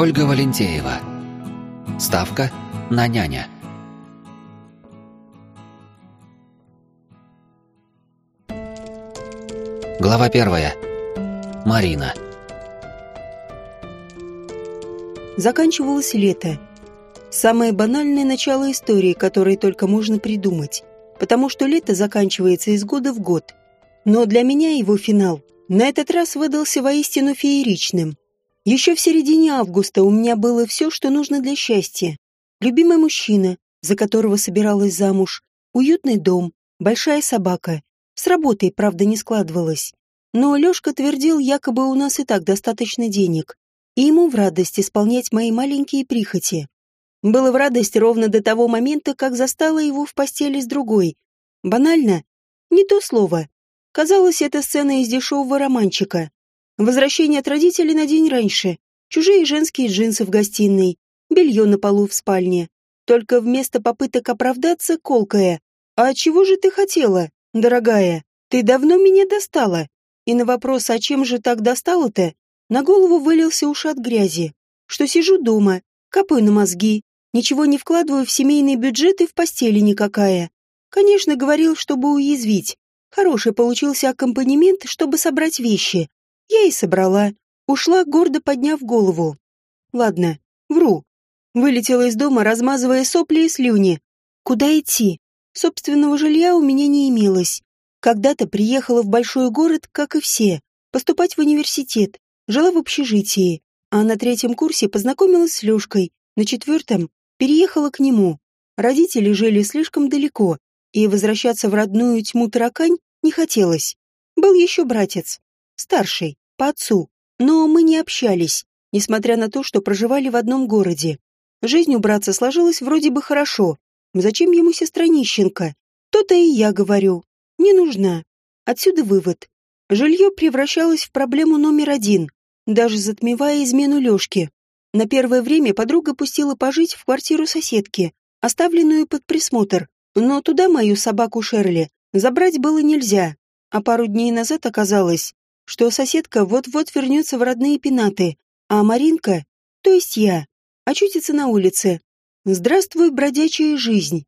Ольга Валентеева. Ставка на няня. Глава первая. Марина. Заканчивалось лето. Самое банальное начало истории, которое только можно придумать. Потому что лето заканчивается из года в год. Но для меня его финал на этот раз выдался воистину фееричным. Еще в середине августа у меня было все, что нужно для счастья. Любимый мужчина, за которого собиралась замуж, уютный дом, большая собака. С работой, правда, не складывалось. Но Лёшка твердил, якобы у нас и так достаточно денег, и ему в радость исполнять мои маленькие прихоти. Было в радость ровно до того момента, как застала его в постели с другой. Банально? Не то слово. Казалось, это сцена из дешевого романчика. Возвращение от родителей на день раньше. Чужие женские джинсы в гостиной. Белье на полу в спальне. Только вместо попыток оправдаться колкая. «А чего же ты хотела, дорогая? Ты давно меня достала?» И на вопрос, а чем же так достала-то, на голову вылился ушат грязи. Что сижу дома, капаю на мозги, ничего не вкладываю в семейный бюджет и в постели никакая. Конечно, говорил, чтобы уязвить. Хороший получился аккомпанемент, чтобы собрать вещи. Я и собрала. Ушла, гордо подняв голову. Ладно, вру. Вылетела из дома, размазывая сопли и слюни. Куда идти? Собственного жилья у меня не имелось. Когда-то приехала в большой город, как и все, поступать в университет. Жила в общежитии, а на третьем курсе познакомилась с Лёшкой, на четвертом переехала к нему. Родители жили слишком далеко, и возвращаться в родную тьму таракань не хотелось. Был еще братец, старший, по отцу, но мы не общались, несмотря на то, что проживали в одном городе. Жизнь у братца сложилась вроде бы хорошо. Зачем ему сестра нищенка? То-то и я говорю. Не нужна. Отсюда вывод. Жилье превращалось в проблему номер один, даже затмевая измену Лёшки. На первое время подруга пустила пожить в квартиру соседки, оставленную под присмотр, но туда мою собаку Шерли забрать было нельзя, а пару дней назад оказалось, что соседка вот-вот вернется в родные пенаты, а Маринка, то есть я, очутится на улице. Здравствуй, бродячая жизнь.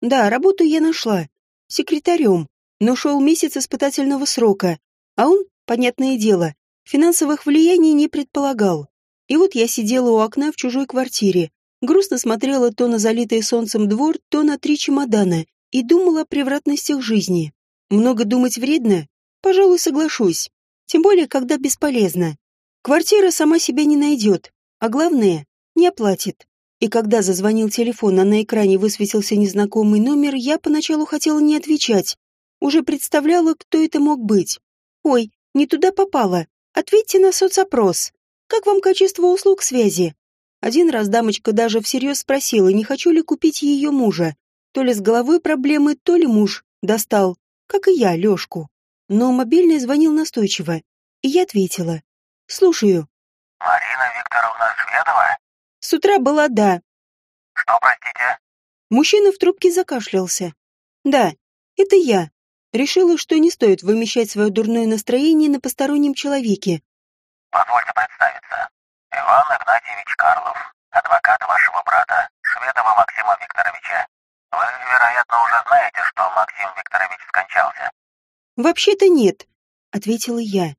Да, работу я нашла. Секретарем. Но шел месяц испытательного срока, а он, понятное дело, финансовых влияний не предполагал. И вот я сидела у окна в чужой квартире, грустно смотрела то на залитый солнцем двор, то на три чемодана и думала о превратностях жизни. Много думать вредно? Пожалуй, соглашусь. Тем более, когда бесполезно. Квартира сама себя не найдет, а главное, не оплатит. И когда зазвонил телефон, а на экране высветился незнакомый номер, я поначалу хотела не отвечать. Уже представляла, кто это мог быть. «Ой, не туда попала. Ответьте на соцопрос. Как вам качество услуг связи?» Один раз дамочка даже всерьез спросила, не хочу ли купить ее мужа. То ли с головой проблемы, то ли муж достал, как и я, Лешку. Но мобильный звонил настойчиво, и я ответила. «Слушаю». «Марина Викторовна Светова?» «С утра была «да». «Что, простите?» Мужчина в трубке закашлялся. «Да, это я. Решила, что не стоит вымещать свое дурное настроение на постороннем человеке. «Позвольте представиться. Иван Игнатьевич Карлов, адвокат вашего брата, Шведова Максима Викторовича. Вы, вероятно, уже знаете, что Максим Викторович скончался». «Вообще-то нет», — ответила я.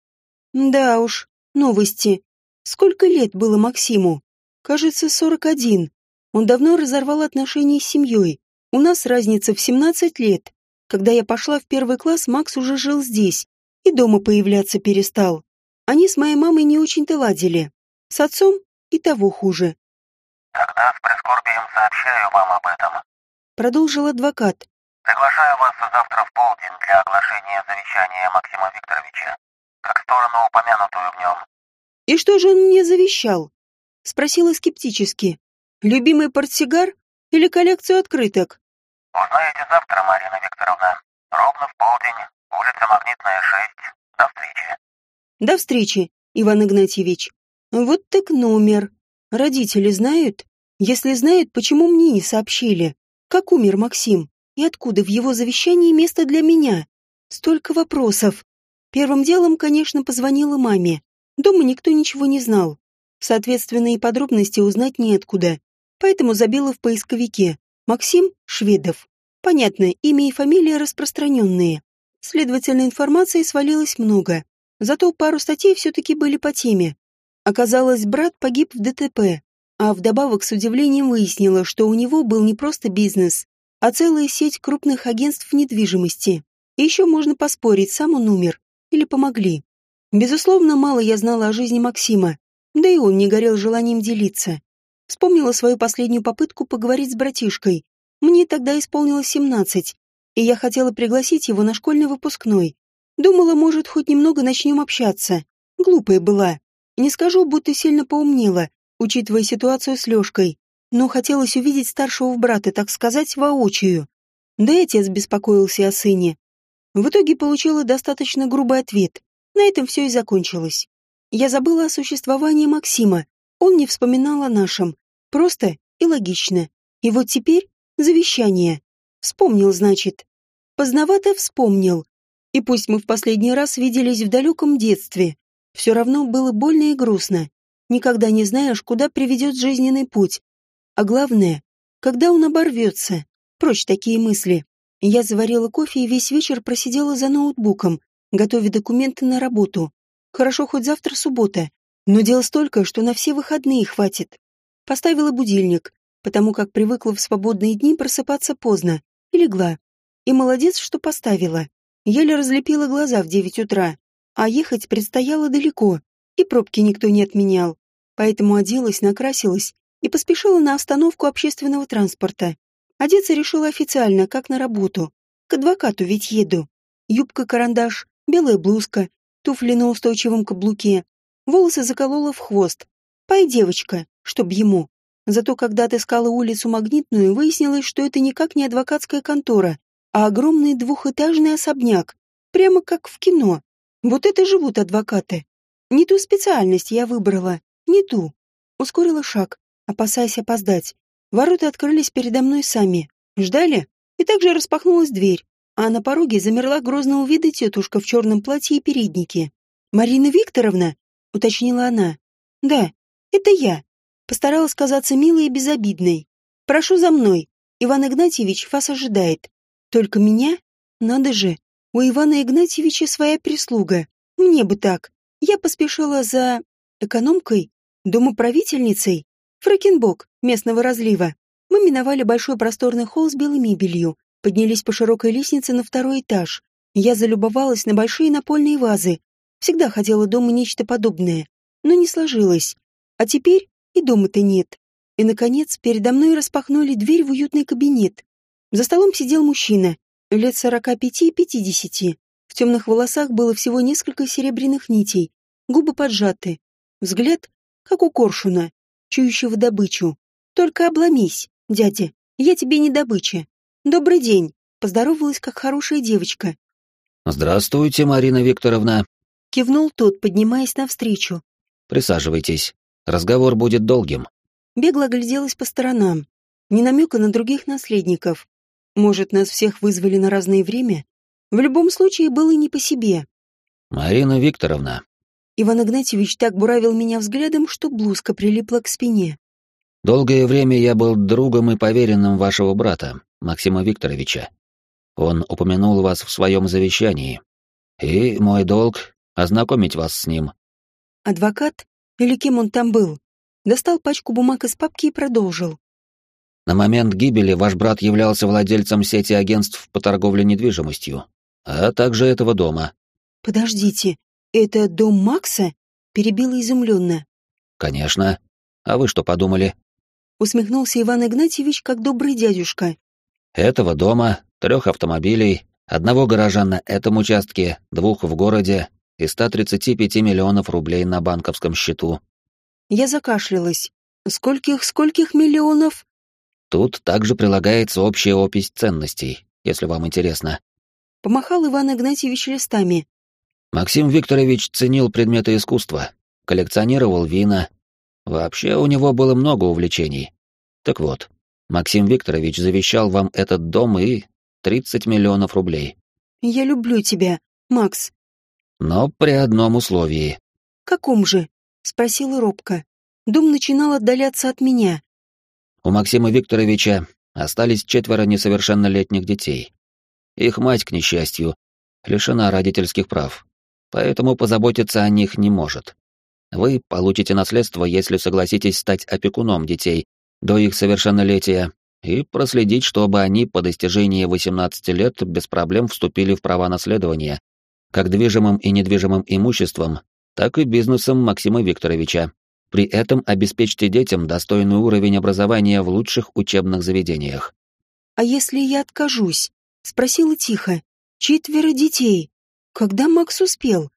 «Да уж, новости. Сколько лет было Максиму? Кажется, сорок один. Он давно разорвал отношения с семьей. У нас разница в семнадцать лет. Когда я пошла в первый класс, Макс уже жил здесь и дома появляться перестал. Они с моей мамой не очень-то ладили. С отцом и того хуже. «Тогда с прискорбием сообщаю вам об этом», — продолжил адвокат. «Приглашаю вас завтра в полдень для оглашения завещания Максима Викторовича, как сторону, упомянутую в нем». «И что же он мне завещал?» — спросила скептически. «Любимый портсигар или коллекцию открыток?» Узнаете завтра, Марина Викторовна. Ровно в полдень. Улица Магнитная, 6. До встречи. До встречи, Иван Игнатьевич. Вот так номер. Родители знают? Если знают, почему мне не сообщили? Как умер Максим? И откуда в его завещании место для меня? Столько вопросов. Первым делом, конечно, позвонила маме. Дома никто ничего не знал. Соответственно, и подробности узнать неоткуда. Поэтому забила в поисковике. Максим Шведов. Понятно, имя и фамилия распространенные. Следовательно, информации свалилось много. Зато пару статей все-таки были по теме. Оказалось, брат погиб в ДТП, а вдобавок с удивлением выяснила, что у него был не просто бизнес, а целая сеть крупных агентств недвижимости. И еще можно поспорить, сам он умер или помогли. Безусловно, мало я знала о жизни Максима, да и он не горел желанием делиться. Вспомнила свою последнюю попытку поговорить с братишкой. Мне тогда исполнилось семнадцать, и я хотела пригласить его на школьный выпускной. Думала, может, хоть немного начнем общаться. Глупая была. Не скажу, будто сильно поумнела, учитывая ситуацию с Лёшкой, но хотелось увидеть старшего брата, так сказать, воочию. Да и отец беспокоился о сыне. В итоге получила достаточно грубый ответ. На этом все и закончилось. Я забыла о существовании Максима. Он не вспоминал о нашем. Просто и логично. И вот теперь завещание. Вспомнил, значит. Поздновато вспомнил. И пусть мы в последний раз виделись в далеком детстве, все равно было больно и грустно. Никогда не знаешь, куда приведет жизненный путь. А главное, когда он оборвется. Прочь такие мысли. Я заварила кофе и весь вечер просидела за ноутбуком, готовя документы на работу. Хорошо, хоть завтра суббота. Но дел столько, что на все выходные хватит. Поставила будильник, потому как привыкла в свободные дни просыпаться поздно. И легла. И молодец, что поставила. Еле разлепила глаза в девять утра. А ехать предстояло далеко, и пробки никто не отменял. Поэтому оделась, накрасилась и поспешила на остановку общественного транспорта. Одеться решила официально, как на работу. К адвокату ведь еду. Юбка-карандаш, белая блузка, туфли на устойчивом каблуке. Волосы заколола в хвост. Пой, девочка, чтоб ему. Зато когда отыскала улицу Магнитную, выяснилось, что это никак не адвокатская контора, а огромный двухэтажный особняк, прямо как в кино. Вот это живут адвокаты. Не ту специальность я выбрала, не ту. Ускорила шаг, опасаясь опоздать. Ворота открылись передо мной сами. Ждали? И также распахнулась дверь, а на пороге замерла грозного вида тетушка в черном платье и переднике. «Марина Викторовна?» — уточнила она. «Да, это я». Постаралась казаться милой и безобидной. «Прошу за мной. Иван Игнатьевич вас ожидает. Только меня? Надо же, у Ивана Игнатьевича своя прислуга. Мне бы так. Я поспешила за... экономкой, домоправительницей, Фракенбок, местного разлива. Мы миновали большой просторный холл с белой мебелью, поднялись по широкой лестнице на второй этаж. Я залюбовалась на большие напольные вазы. Всегда хотела дома нечто подобное, но не сложилось. А теперь и дома-то нет. И, наконец, передо мной распахнули дверь в уютный кабинет. За столом сидел мужчина, лет сорока пяти-пятидесяти. В темных волосах было всего несколько серебряных нитей, губы поджаты, взгляд, как у коршуна, чующего добычу. Только обломись, дядя, я тебе не добыча. Добрый день, поздоровалась как хорошая девочка. Здравствуйте, Марина Викторовна. Кивнул тот, поднимаясь навстречу. Присаживайтесь. Разговор будет долгим. Бегло огляделась по сторонам. Ни намека на других наследников. Может, нас всех вызвали на разное время? В любом случае, было не по себе. «Марина Викторовна». Иван Игнатьевич так буравил меня взглядом, что блузка прилипла к спине. «Долгое время я был другом и поверенным вашего брата, Максима Викторовича. Он упомянул вас в своем завещании. И мой долг — ознакомить вас с ним». Адвокат, или кем он там был, достал пачку бумаг из папки и продолжил. На момент гибели ваш брат являлся владельцем сети агентств по торговле недвижимостью, а также этого дома. Подождите, это дом Макса? Перебила изумленно. Конечно. А вы что подумали? Усмехнулся Иван Игнатьевич, как добрый дядюшка. Этого дома, трех автомобилей, одного гаража на этом участке, двух в городе и 135 миллионов рублей на банковском счету. Я закашлялась. Скольких-скольких миллионов? Тут также прилагается общая опись ценностей, если вам интересно. Помахал Иван Игнатьевич листами. Максим Викторович ценил предметы искусства, коллекционировал вина. Вообще у него было много увлечений. Так вот, Максим Викторович завещал вам этот дом и 30 миллионов рублей. Я люблю тебя, Макс. Но при одном условии. Каком же? Спросила робко. Дом начинал отдаляться от меня. У Максима Викторовича остались четверо несовершеннолетних детей. Их мать, к несчастью, лишена родительских прав, поэтому позаботиться о них не может. Вы получите наследство, если согласитесь стать опекуном детей до их совершеннолетия и проследить, чтобы они по достижении 18 лет без проблем вступили в права наследования, как движимым и недвижимым имуществом, так и бизнесом Максима Викторовича. При этом обеспечьте детям достойный уровень образования в лучших учебных заведениях. «А если я откажусь?» — спросила тихо. «Четверо детей. Когда Макс успел?»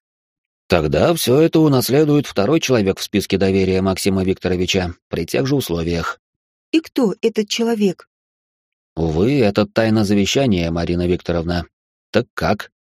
Тогда все это унаследует второй человек в списке доверия Максима Викторовича при тех же условиях. И кто этот человек? Увы, это тайна завещания, Марина Викторовна. Так как?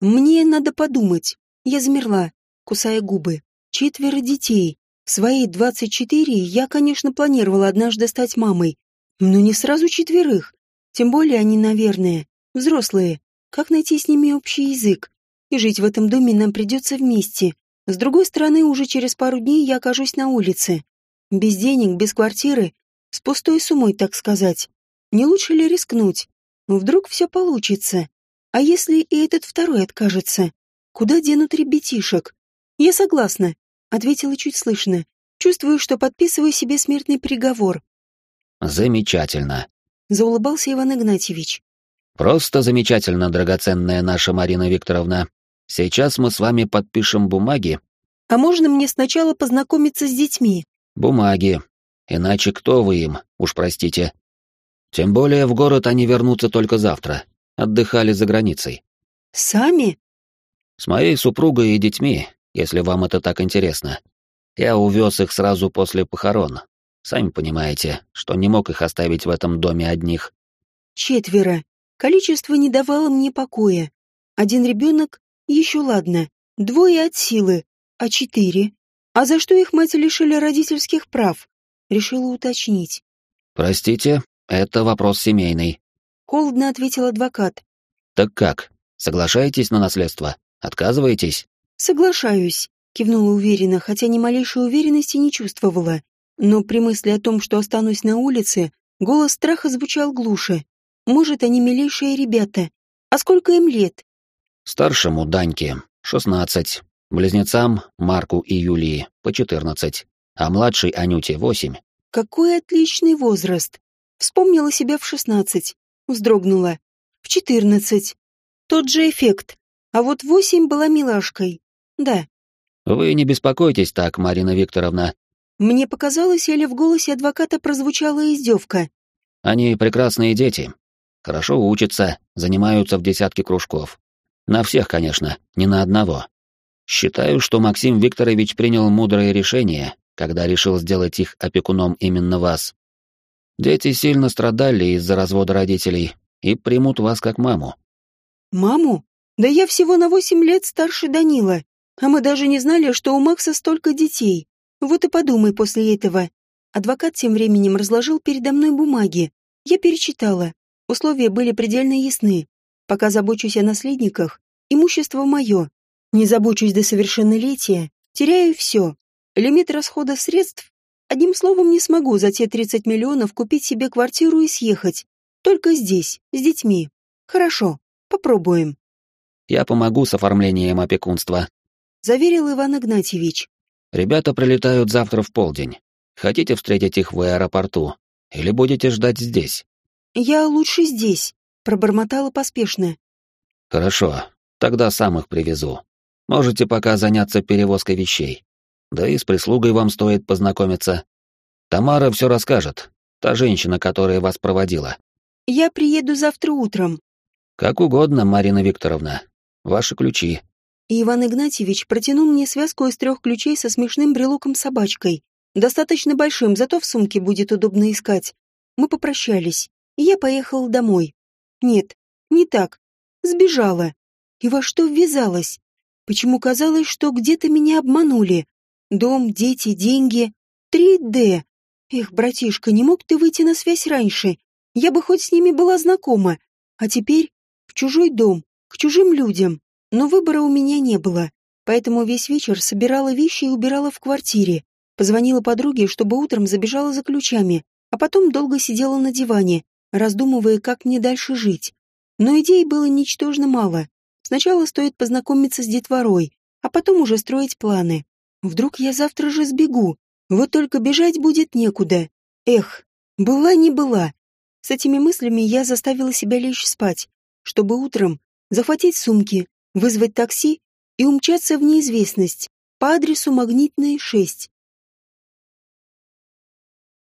Мне надо подумать. Я замерла, кусая губы. Четверо детей. В свои двадцать четыре я, конечно, планировала однажды стать мамой. Но не сразу четверых. Тем более они, наверное, взрослые. Как найти с ними общий язык? И жить в этом доме нам придется вместе. С другой стороны, уже через пару дней я окажусь на улице. Без денег, без квартиры, с пустой суммой, так сказать. Не лучше ли рискнуть? Вдруг все получится. А если и этот второй откажется? Куда денут ребятишек? Я согласна, ответила чуть слышно. Чувствую, что подписываю себе смертный приговор. Замечательно. Заулыбался Иван Игнатьевич. Просто замечательно, драгоценная наша Марина Викторовна. Сейчас мы с вами подпишем бумаги. А можно мне сначала познакомиться с детьми? Бумаги. Иначе кто вы им, уж простите. Тем более в город они вернутся только завтра. Отдыхали за границей. Сами? С моей супругой и детьми, если вам это так интересно. Я увез их сразу после похорон. Сами понимаете, что не мог их оставить в этом доме одних. Четверо. Количество не давало мне покоя. Один ребенок еще ладно, двое от силы, а четыре. А за что их мать лишили родительских прав? Решила уточнить. Простите, это вопрос семейный. Холодно ответил адвокат. Так как? Соглашаетесь на наследство? Отказываетесь? Соглашаюсь, кивнула уверенно, хотя ни малейшей уверенности не чувствовала. Но при мысли о том, что останусь на улице, голос страха звучал глуше. Может, они милейшие ребята. А сколько им лет? Старшему Даньке — шестнадцать, близнецам Марку и Юлии по четырнадцать, а младшей Анюте — восемь. Какой отличный возраст. Вспомнила себя в шестнадцать, вздрогнула. В четырнадцать. Тот же эффект. А вот восемь была милашкой. Да. Вы не беспокойтесь так, Марина Викторовна. Мне показалось, или в голосе адвоката прозвучала издевка. Они прекрасные дети. Хорошо учатся, занимаются в десятке кружков. На всех, конечно, не на одного. Считаю, что Максим Викторович принял мудрое решение, когда решил сделать их опекуном именно вас. Дети сильно страдали из-за развода родителей и примут вас как маму. Маму? Да я всего на восемь лет старше Данила, а мы даже не знали, что у Макса столько детей. Вот и подумай после этого. Адвокат тем временем разложил передо мной бумаги. Я перечитала. Условия были предельно ясны. Пока забочусь о наследниках, имущество мое. Не забочусь до совершеннолетия, теряю все. Лимит расхода средств. Одним словом, не смогу за те 30 миллионов купить себе квартиру и съехать. Только здесь, с детьми. Хорошо, попробуем. Я помогу с оформлением опекунства. Заверил Иван Игнатьевич. Ребята прилетают завтра в полдень. Хотите встретить их в аэропорту? Или будете ждать здесь? Я лучше здесь, пробормотала поспешно. Хорошо, тогда сам их привезу. Можете пока заняться перевозкой вещей. Да и с прислугой вам стоит познакомиться. Тамара все расскажет, та женщина, которая вас проводила. Я приеду завтра утром. Как угодно, Марина Викторовна. Ваши ключи. И Иван Игнатьевич протянул мне связку из трех ключей со смешным брелоком-собачкой. Достаточно большим, зато в сумке будет удобно искать. Мы попрощались, и я поехала домой. Нет, не так. Сбежала. И во что ввязалась? Почему казалось, что где-то меня обманули? Дом, дети, деньги. 3D. Эх, братишка, не мог ты выйти на связь раньше? Я бы хоть с ними была знакома. А теперь в чужой дом, к чужим людям. Но выбора у меня не было. Поэтому весь вечер собирала вещи и убирала в квартире. Позвонила подруге, чтобы утром забежала за ключами, а потом долго сидела на диване, раздумывая, как мне дальше жить. Но идей было ничтожно мало. Сначала стоит познакомиться с детворой, а потом уже строить планы. Вдруг я завтра же сбегу, вот только бежать будет некуда. Эх, была не была. С этими мыслями я заставила себя лечь спать, чтобы утром захватить сумки, вызвать такси и умчаться в неизвестность по адресу Магнитная 6.